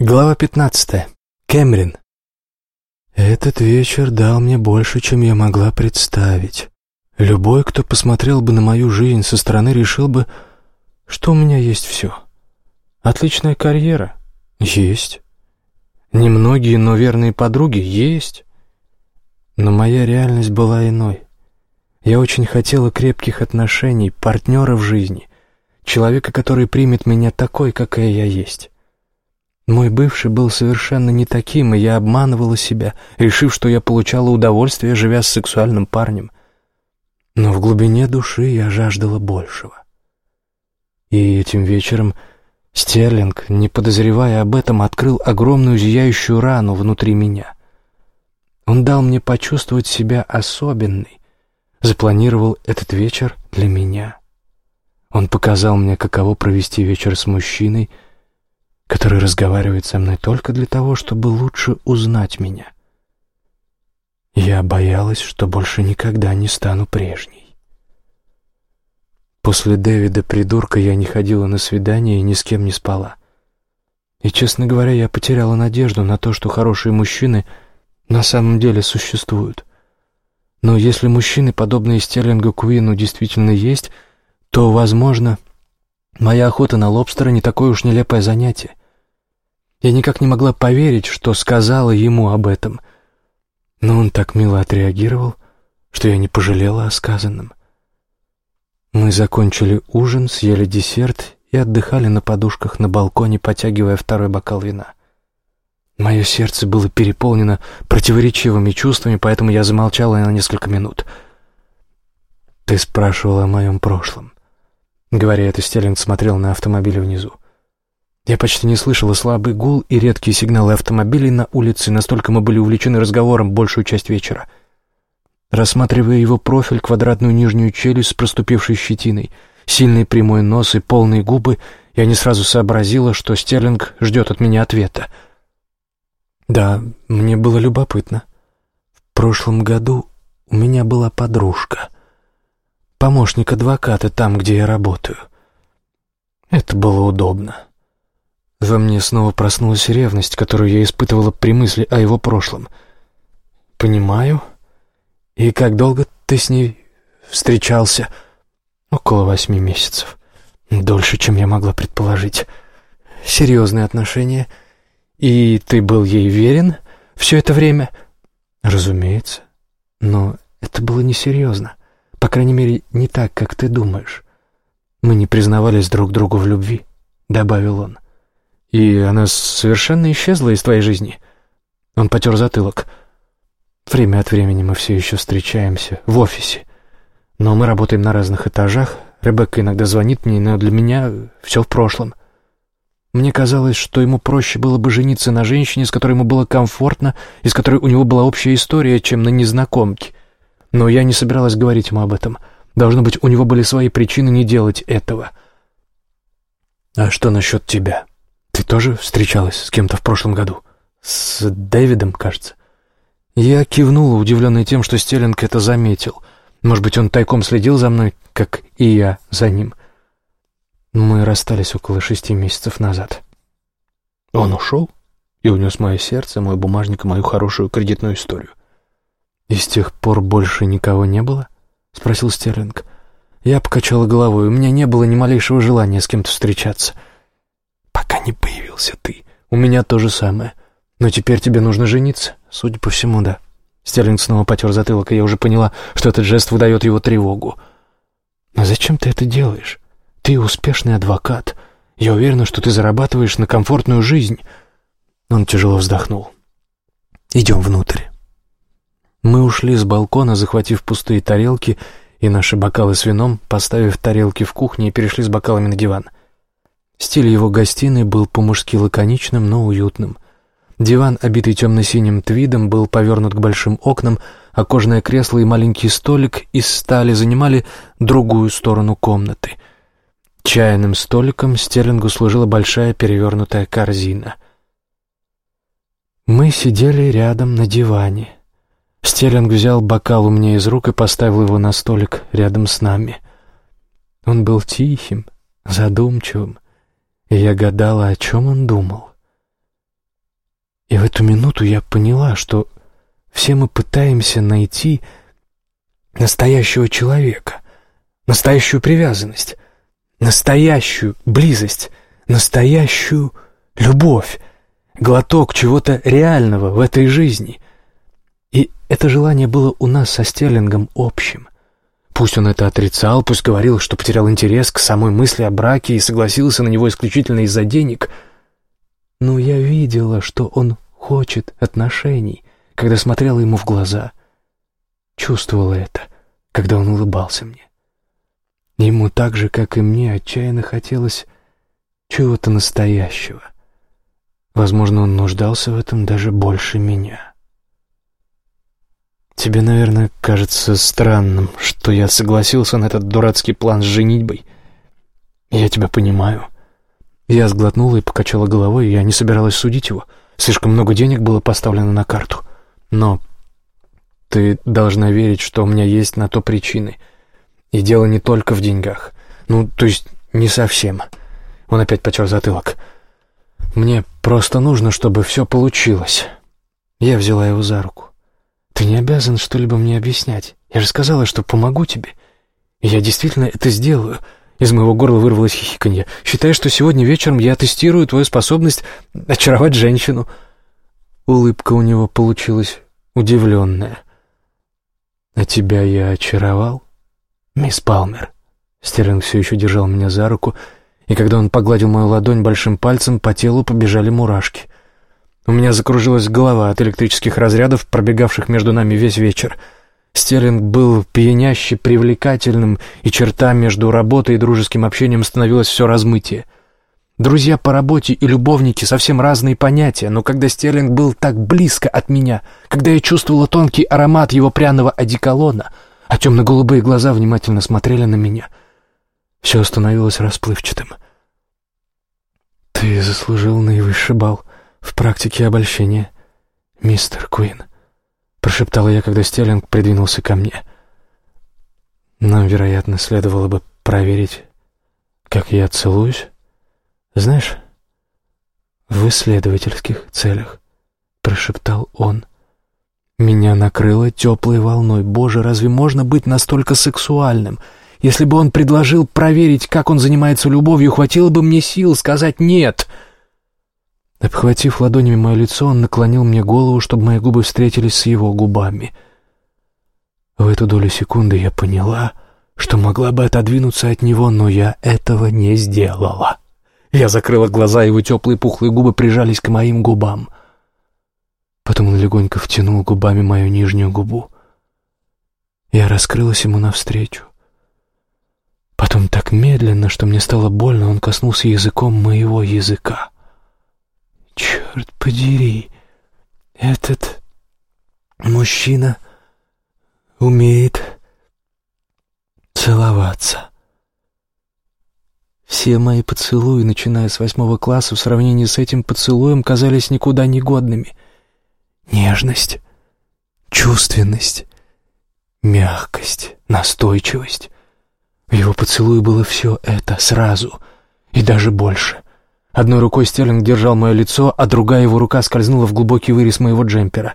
Глава 15. Кэмрин. Этот вечер дал мне больше, чем я могла представить. Любой, кто посмотрел бы на мою жизнь со стороны, решил бы, что у меня есть все. Отличная карьера? Есть. Немногие, но верные подруги? Есть. Но моя реальность была иной. Я очень хотела крепких отношений, партнера в жизни, человека, который примет меня такой, какая я есть. Мой бывший был совершенно не таким, и я обманывала себя, решив, что я получала удовольствие, живя с сексуальным парнем. Но в глубине души я жаждала большего. И этим вечером Стерлинг, не подозревая об этом, открыл огромную зияющую рану внутри меня. Он дал мне почувствовать себя особенной, запланировал этот вечер для меня. Он показал мне, каково провести вечер с мужчиной — который разговаривает со мной только для того, чтобы лучше узнать меня. Я боялась, что больше никогда не стану прежней. После Дэвида придурка я не ходила на свидания и ни с кем не спала. И, честно говоря, я потеряла надежду на то, что хорошие мужчины на самом деле существуют. Но если мужчины, подобные Стерлингу Куину, действительно есть, то, возможно, моя охота на лобстера не такое уж нелепое занятие. Я никак не могла поверить, что сказала ему об этом. Но он так мило отреагировал, что я не пожалела о сказанном. Мы закончили ужин, съели десерт и отдыхали на подушках на балконе, потягивая второй бокал вина. Мое сердце было переполнено противоречивыми чувствами, поэтому я замолчала на несколько минут. «Ты спрашивала о моем прошлом». Говоря это, Стерлинг смотрел на автомобиль внизу. Я почти не слышала слабый гул и редкие сигналы автомобилей на улице, настолько мы были увлечены разговором большую часть вечера. Рассматривая его профиль, квадратную нижнюю челюсть с проступившей щетиной, сильный прямой нос и полные губы, я не сразу сообразила, что Стерлинг ждет от меня ответа. Да, мне было любопытно. В прошлом году у меня была подружка, помощник адвоката там, где я работаю. Это было удобно. Во мне снова проснулась ревность, которую я испытывала при мысли о его прошлом. «Понимаю. И как долго ты с ней встречался?» «Около восьми месяцев. Дольше, чем я могла предположить. Серьезные отношения. И ты был ей верен все это время?» «Разумеется. Но это было несерьезно. По крайней мере, не так, как ты думаешь. Мы не признавались друг другу в любви», — добавил он. И она совершенно исчезла из твоей жизни. Он потер затылок. Время от времени мы все еще встречаемся в офисе. Но мы работаем на разных этажах. Ребекка иногда звонит мне, но для меня все в прошлом. Мне казалось, что ему проще было бы жениться на женщине, с которой ему было комфортно, и с которой у него была общая история, чем на незнакомке. Но я не собиралась говорить ему об этом. Должно быть, у него были свои причины не делать этого. «А что насчет тебя?» Ты тоже встречалась с кем-то в прошлом году? С Дэвидом, кажется. Я кивнула, удивленная тем, что Стеллинг это заметил. Может быть, он тайком следил за мной, как и я за ним. Мы расстались около шести месяцев назад. Он ушел и унес мое сердце, мой бумажник и мою хорошую кредитную историю. «И с тех пор больше никого не было?» — спросил Стерлинг. Я покачала головой, у меня не было ни малейшего желания с кем-то встречаться — не появился ты. У меня то же самое. Но теперь тебе нужно жениться. Судя по всему, да. Стерлинг снова потер затылок, и я уже поняла, что этот жест выдает его тревогу. Но зачем ты это делаешь? Ты успешный адвокат. Я уверена, что ты зарабатываешь на комфортную жизнь. Он тяжело вздохнул. Идем внутрь. Мы ушли с балкона, захватив пустые тарелки и наши бокалы с вином, поставив тарелки в кухне и перешли с бокалами на диван — Стиль его гостиной был по-мужски лаконичным, но уютным. Диван, обитый темно-синим твидом, был повернут к большим окнам, а кожаное кресло и маленький столик из стали занимали другую сторону комнаты. Чайным столиком Стерлингу служила большая перевернутая корзина. Мы сидели рядом на диване. Стерлинг взял бокал у меня из рук и поставил его на столик рядом с нами. Он был тихим, задумчивым, и я гадала, о чем он думал. эту минуту я поняла, что все мы пытаемся найти настоящего человека, настоящую привязанность, настоящую близость, настоящую любовь, глоток чего-то реального в этой жизни. И это желание было у нас со Стерлингом общим. Пусть он это отрицал, пусть говорил, что потерял интерес к самой мысли о браке и согласился на него исключительно из-за денег, но я видела, что он хочет отношений, когда смотрела ему в глаза. Чувствовала это, когда он улыбался мне. Ему так же, как и мне, отчаянно хотелось чего-то настоящего. Возможно, он нуждался в этом даже больше меня. Тебе, наверное, кажется странным, что я согласился на этот дурацкий план с женитьбой. Я тебя понимаю. Я сглотнула и покачала головой, я не собиралась судить его. Слишком много денег было поставлено на карту. Но ты должна верить, что у меня есть на то причины. И дело не только в деньгах. Ну, то есть не совсем. Он опять потер затылок. Мне просто нужно, чтобы все получилось. Я взяла его за руку. Ты не обязан что-либо мне объяснять. Я же сказала, что помогу тебе. Я действительно это сделаю. Из моего горла вырвалось хихиканье. Считай, что сегодня вечером я тестирую твою способность очаровать женщину. Улыбка у него получилась удивленная. «А тебя я очаровал, мисс Палмер?» Стерлинг все еще держал меня за руку, и когда он погладил мою ладонь большим пальцем, по телу побежали мурашки. У меня закружилась голова от электрических разрядов, пробегавших между нами весь вечер — Стерлинг был пьяняще привлекательным, и черта между работой и дружеским общением становилась все размытие. Друзья по работе и любовники — совсем разные понятия, но когда Стерлинг был так близко от меня, когда я чувствовала тонкий аромат его пряного одеколона, а темно-голубые глаза внимательно смотрели на меня, все становилось расплывчатым. «Ты заслужил наивысший бал в практике обольщения, мистер Куин», — прошептала я, когда Стерлинг придвинулся ко мне. «Нам, вероятно, следовало бы проверить, как я целуюсь. Знаешь, в исследовательских целях», — прошептал он. Меня накрыло теплой волной. Боже, разве можно быть настолько сексуальным? Если бы он предложил проверить, как он занимается любовью, хватило бы мне сил сказать «нет». Обхватив ладонями мое лицо, он наклонил мне голову, чтобы мои губы встретились с его губами. В эту долю секунды я поняла, что могла бы отодвинуться от него, но я этого не сделала. Я закрыла глаза, его теплые пухлые губы прижались к моим губам. Потом он легонько втянул губами мою нижнюю губу. Я раскрылась ему навстречу. Потом так медленно, что мне стало больно, он коснулся языком моего языка. Черт подери, этот мужчина умеет целоваться. Все мои поцелуи, начиная с восьмого класса, в сравнении с этим поцелуем, казались никуда не годными. Нежность, чувственность, мягкость, настойчивость. В его поцелуе было все это сразу и даже больше. Одной рукой Стерлинг держал мое лицо, а другая его рука скользнула в глубокий вырез моего джемпера.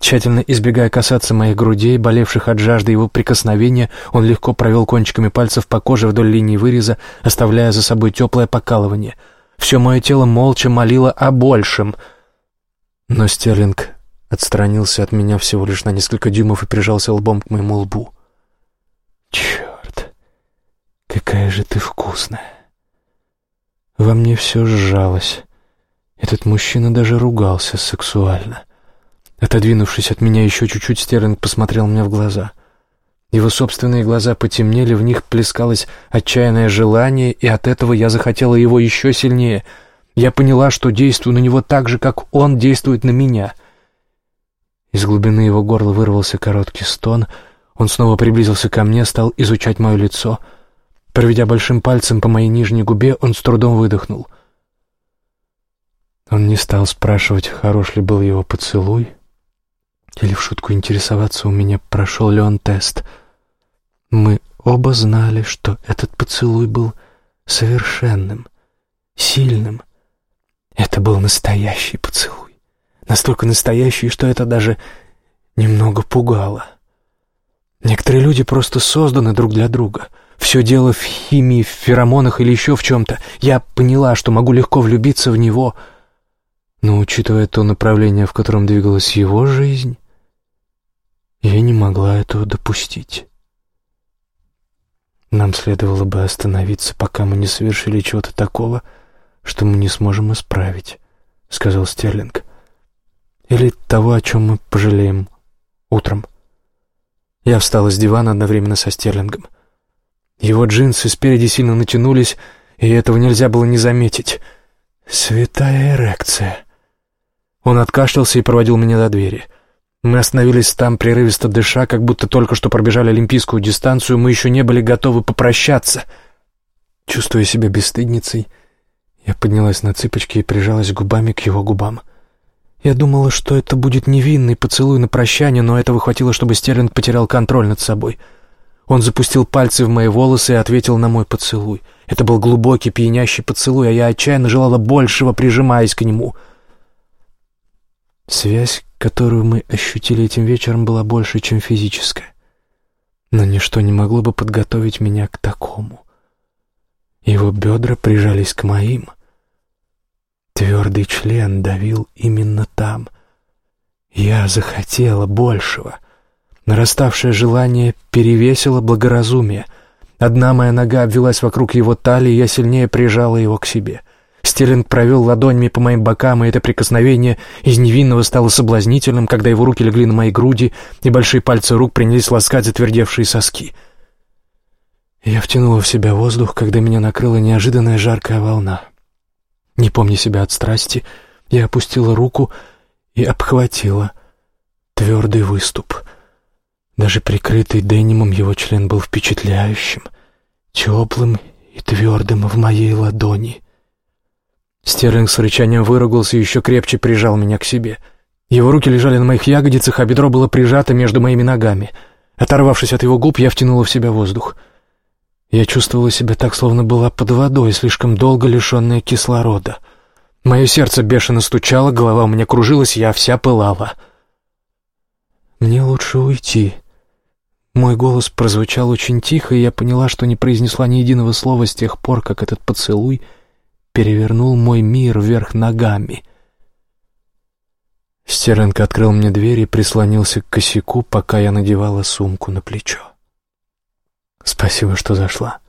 Тщательно избегая касаться моих грудей, болевших от жажды его прикосновения, он легко провел кончиками пальцев по коже вдоль линии выреза, оставляя за собой теплое покалывание. Все мое тело молча молило о большем. Но Стерлинг отстранился от меня всего лишь на несколько дюймов и прижался лбом к моему лбу. «Черт, какая же ты вкусная!» Во мне все сжалось. Этот мужчина даже ругался сексуально. Отодвинувшись от меня еще чуть-чуть, Стерлинг посмотрел мне в глаза. Его собственные глаза потемнели, в них плескалось отчаянное желание, и от этого я захотела его еще сильнее. Я поняла, что действую на него так же, как он действует на меня. Из глубины его горла вырвался короткий стон. Он снова приблизился ко мне, стал изучать мое лицо — Проведя большим пальцем по моей нижней губе, он с трудом выдохнул. Он не стал спрашивать, хорош ли был его поцелуй, или в шутку интересоваться у меня, прошел ли он тест. Мы оба знали, что этот поцелуй был совершенным, сильным. Это был настоящий поцелуй, настолько настоящие, что это даже немного пугало. Некоторые люди просто созданы друг для друга. Все дело в химии, в феромонах или еще в чем-то. Я поняла, что могу легко влюбиться в него, но, учитывая то направление, в котором двигалась его жизнь, я не могла этого допустить. Нам следовало бы остановиться, пока мы не совершили чего-то такого, что мы не сможем исправить, — сказал Стерлинг. Или того, о чем мы пожалеем утром. Я встала с дивана одновременно со Стерлингом. Его джинсы спереди сильно натянулись, и этого нельзя было не заметить. Святая эрекция. Он откашлялся и проводил меня до двери — мы остановились там, прерывисто дыша, как будто только что пробежали олимпийскую дистанцию, мы еще не были готовы попрощаться. Чувствуя себя бесстыдницей, я поднялась на цыпочки и прижалась губами к его губам. Я думала, что это будет невинный поцелуй на прощание, но этого хватило, чтобы Стерлинг потерял контроль над собой. Он запустил пальцы в мои волосы и ответил на мой поцелуй. Это был глубокий, пьянящий поцелуй, а я отчаянно желала большего, прижимаясь к нему. Связь, которую мы ощутили этим вечером, была больше, чем физическая. Но ничто не могло бы подготовить меня к такому. Его бедра прижались к моим. Твердый член давил именно там. Я захотела большего. Нараставшее желание перевесило благоразумие. Одна моя нога обвелась вокруг его талии, я сильнее прижала его к себе — Стерлинг провел ладонями по моим бокам, и это прикосновение из невинного стало соблазнительным, когда его руки легли на мои груди, и большие пальцы рук принялись ласкать затвердевшие соски. Я втянула в себя воздух, когда меня накрыла неожиданная жаркая волна. Не помня себя от страсти, я опустила руку и обхватила твердый выступ. Даже прикрытый денимом его член был впечатляющим, теплым и твердым в моей ладони — Стерлинг с рычанием выругался и еще крепче прижал меня к себе. Его руки лежали на моих ягодицах, а бедро было прижато между моими ногами. Оторвавшись от его губ, я втянула в себя воздух. Я чувствовала себя так, словно была под водой, слишком долго лишенная кислорода. Мое сердце бешено стучало, голова у меня кружилась, я вся пылала. «Мне лучше уйти». Мой голос прозвучал очень тихо, и я поняла, что не произнесла ни единого слова с тех пор, как этот поцелуй — перевернул мой мир вверх ногами. Стеренко открыл мне дверь и прислонился к косяку, пока я надевала сумку на плечо. «Спасибо, что зашла».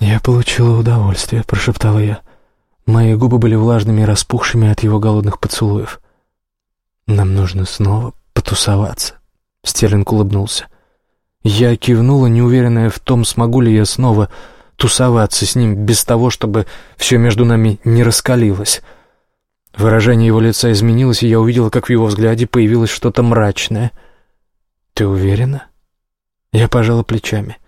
«Я получила удовольствие», — прошептала я. Мои губы были влажными и распухшими от его голодных поцелуев. «Нам нужно снова потусоваться», — Стерлинг улыбнулся. Я кивнула, неуверенная в том, смогу ли я снова тусоваться с ним без того, чтобы все между нами не раскалилось. Выражение его лица изменилось, и я увидела, как в его взгляде появилось что-то мрачное. «Ты уверена?» Я пожала плечами.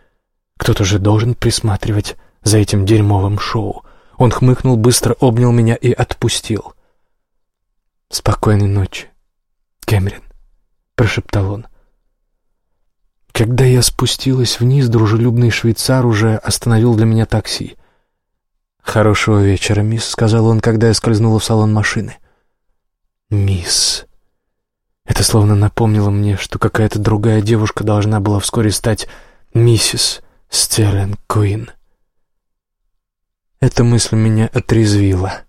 «Кто-то же должен присматривать за этим дерьмовым шоу». Он хмыкнул, быстро обнял меня и отпустил. «Спокойной ночи, Кэмерин», — прошептал он. Когда я спустилась вниз, дружелюбный швейцар уже остановил для меня такси. «Хорошего вечера, мисс», — сказал он, когда я скользнула в салон машины. «Мисс». Это словно напомнило мне, что какая-то другая девушка должна была вскоре стать миссис Стерлинг Куин. Эта мысль меня отрезвила.